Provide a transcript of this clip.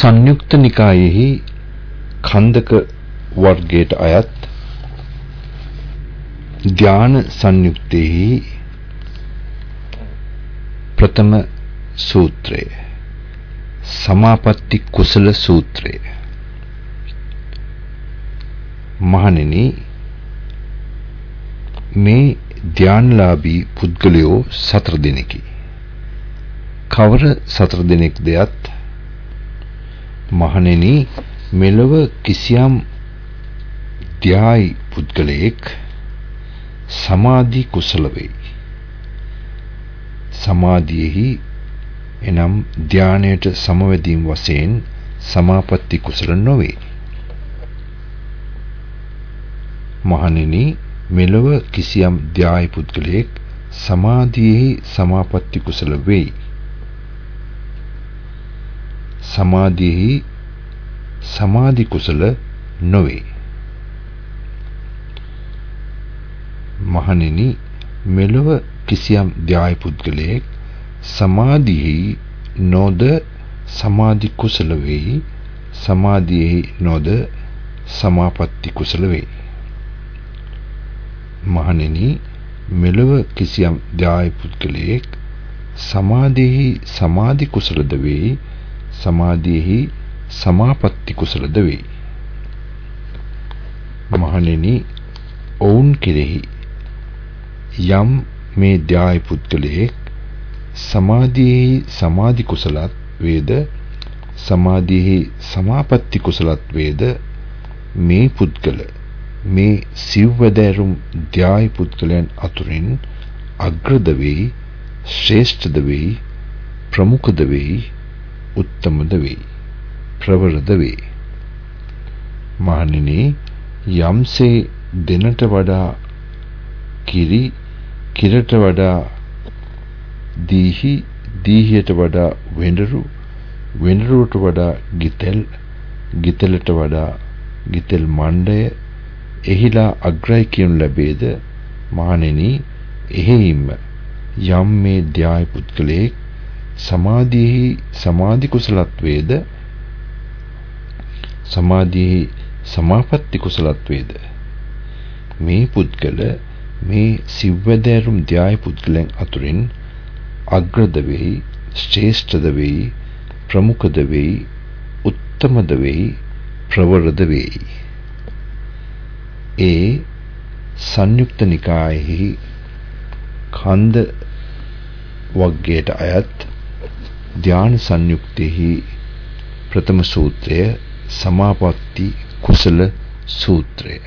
සංයුක්ත නිකායෙහි කන්දක වර්ගයට අයත් ධ්‍යාන සංයුක්තෙහි ප්‍රථම සූත්‍රය. සමාපatti කුසල සූත්‍රය. මහණෙනි මේ ධ්‍යානලාභී පුද්ගලයෝ සතර දෙනෙකි. කවර සතර දෙනෙක් දෙයත් මහණෙනි මෙලොව කිසියම් ධ්‍යායි පුද්ගලයෙක් සමාධි කුසල වේ. සමාධියෙහි එනම් ධානයට සමවැදීම් වශයෙන් සමාපatti කුසල නොවේ. මහණෙනි මෙලොව කිසියම් ධ්‍යායි පුද්ගලයෙක් සමාධියෙහි සමාපatti කුසල වේ. සමාධියෙහි සමාධි කුසල නොවේ. මහණෙනි මෙලොව කිසියම් ධ්‍යාය පුද්ගලයෙක් සමාධියෙහි නොද සමාධි කුසල වෙයි සමාධියෙහි නොද සමාපatti කුසල වෙයි මහණෙනි මෙලොව කිසියම් ධ්‍යාය පුද්ගලයෙක් සමාධියෙහි සමාධි කුසලද වෙයි සමාධියෙහි සමාපatti කුසලද වේ. මහණෙනි ඔවුන් කෙරෙහි යම් මේ ධාය පුද්ගලයෙක් සමාධියෙහි සමාධි කුසලත් වේද සමාධියෙහි සමාපatti කුසලත් වේද මේ පුද්ගල මේ සිව්වැදෑරුම් ධාය පුද්ගලයන් අතුරින් අග්‍රද වේ ශ්‍රේෂ්ඨද වේ ප්‍රමුඛද වේ උත්තමද වේ. ප්‍රවරද වේ. මහණෙනි යම්සේ දිනට වඩා කිරි කිරට වඩා දීහි දීහියට වඩා වෙඬරු වෙඬරුවට වඩා ගිතෙල් ගිතෙලට වඩා ගිතෙල් මණ්ඩය එහිලා අග්‍රයි කියනු ලැබේද? මහණෙනි එහෙයින්ම යම් මේ ධ්‍යාය පුද්ගලයෙක් සමාධියෙහි සමාධි කුසලත්වේද සමාධියෙහි සමාපatti කුසලත්වේද මේ පුද්ගල මේ සිව්වැදෑරුම් ධ්‍යාය පුද්ගලයන් අතුරින් අග්‍රද වෙයි ශ්‍රේෂ්ඨද වෙයි ප්‍රමුඛද වෙයි උත්තමද වෙයි ප්‍රවරද වෙයි. ඒ සංයුක්ත නිකායෙහි කන්ද වග්ගයට අයත් ධ්‍යාන සංයුක්තෙහි ප්‍රථම සූත්‍රය සමාපatti කුසල සූත්‍රය.